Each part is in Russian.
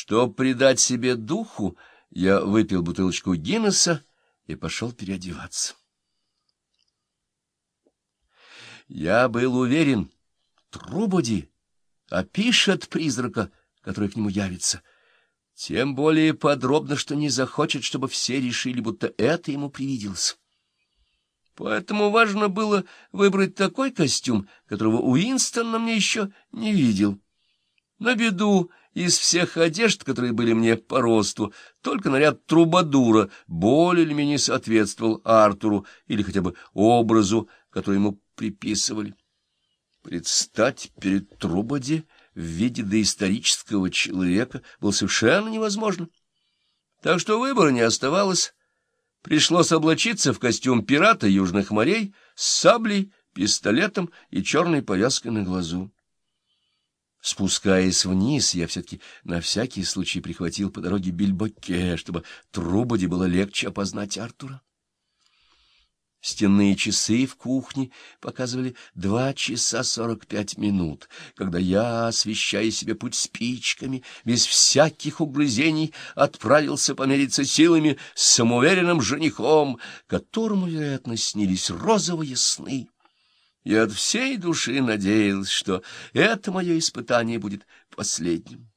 Чтоб придать себе духу, я выпил бутылочку Гиннесса и пошел переодеваться. Я был уверен, Трубоди опишет призрака, который к нему явится, тем более подробно, что не захочет, чтобы все решили, будто это ему привиделось. Поэтому важно было выбрать такой костюм, которого Уинстон на мне еще не видел. На беду из всех одежд, которые были мне по росту, только наряд трубадура более или менее соответствовал Артуру или хотя бы образу, который ему приписывали. Предстать перед Трубади в виде доисторического человека было совершенно невозможно. Так что выбора не оставалось. Пришлось облачиться в костюм пирата южных морей с саблей, пистолетом и черной повязкой на глазу. Спускаясь вниз, я все-таки на всякий случай прихватил по дороге бильбоке, чтобы Трубоди было легче опознать Артура. Стенные часы в кухне показывали два часа сорок пять минут, когда я, освещая себе путь спичками, без всяких угрызений отправился помериться силами с самоуверенным женихом, которому, вероятно, снились розовые сны. И от всей души надеялся, что это мое испытание будет последним.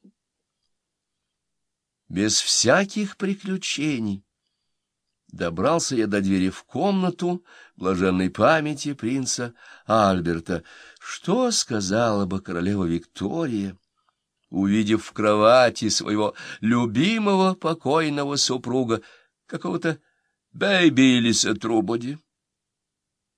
Без всяких приключений Добрался я до двери в комнату блаженной памяти принца Альберта. Что сказала бы королева Виктория, увидев в кровати своего любимого покойного супруга, какого-то Бэйбилиса Трубоди?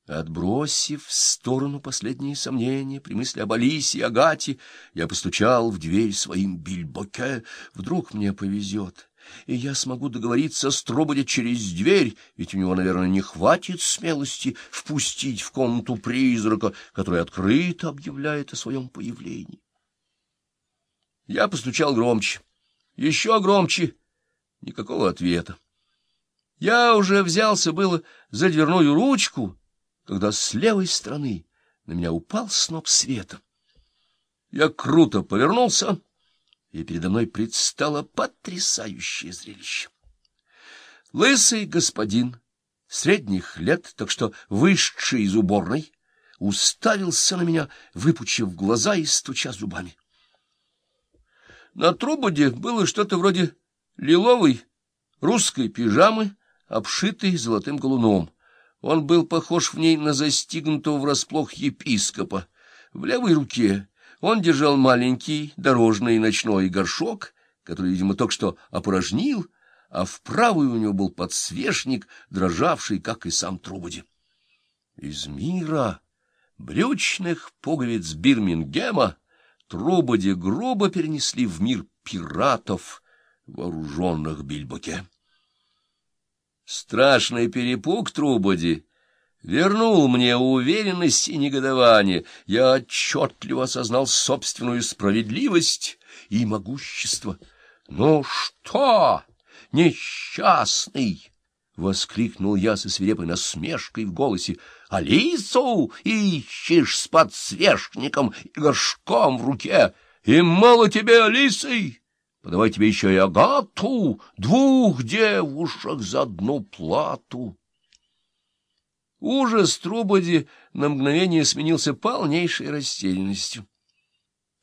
Отбросив в сторону последние сомнения при мысли об Алисе и Агате, я постучал в дверь своим бильбоке. Вдруг мне повезет и я смогу договориться с Трубоди через дверь, ведь у него, наверное, не хватит смелости впустить в комнату призрака, который открыто объявляет о своем появлении. Я постучал громче, еще громче, никакого ответа. Я уже взялся было за дверную ручку, когда с левой стороны на меня упал сноп света. Я круто повернулся и передо мной предстало потрясающее зрелище. Лысый господин, средних лет, так что вышедший из уборной, уставился на меня, выпучив глаза и стуча зубами. На трубоде было что-то вроде лиловой русской пижамы, обшитой золотым галуном. Он был похож в ней на застигнутого врасплох епископа. В левой руке он держал маленький дорожный ночной горшок, который, видимо, только что опорожнил, а в правой у него был подсвечник, дрожавший, как и сам Трубоди. Из мира брючных пуговиц Бирмингема Трубоди грубо перенесли в мир пиратов, вооруженных Бильбоке. Страшный перепуг Трубоди вернул мне уверенность и негодование. Я отчетливо осознал собственную справедливость и могущество. — Ну что, несчастный! — воскликнул я со свирепой насмешкой в голосе. — Алису ищешь с подсвечником и горшком в руке, и мало тебе Алисой! Подавай тебе еще и Агату, двух девушек за одну плату. Ужас Трубоди на мгновение сменился полнейшей растерянностью.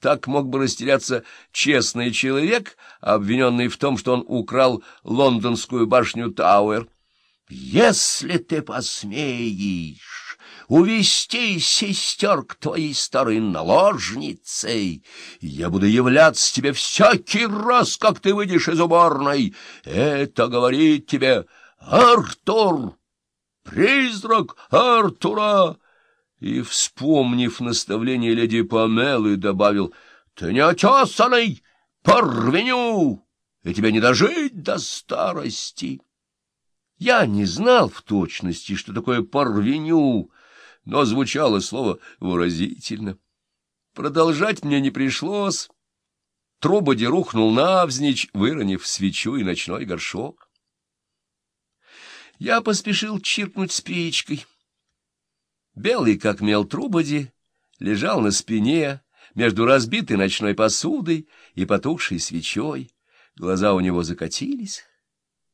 Так мог бы растеряться честный человек, обвиненный в том, что он украл лондонскую башню Тауэр. «Если ты посмеешь увести сестер к твоей старой наложницей, я буду являться тебе всякий раз, как ты выйдешь из уборной. Это говорит тебе Артур!» Призрак Артура! И, вспомнив наставление леди Памелы, добавил, — Ты неотесанный, порвеню, и тебе не дожить до старости. Я не знал в точности, что такое порвеню, но звучало слово выразительно. Продолжать мне не пришлось. Трубоди рухнул навзничь, выронив свечу и ночной горшок. Я поспешил чиркнуть спичкой. Белый, как мел трубоди, лежал на спине между разбитой ночной посудой и потухшей свечой. Глаза у него закатились.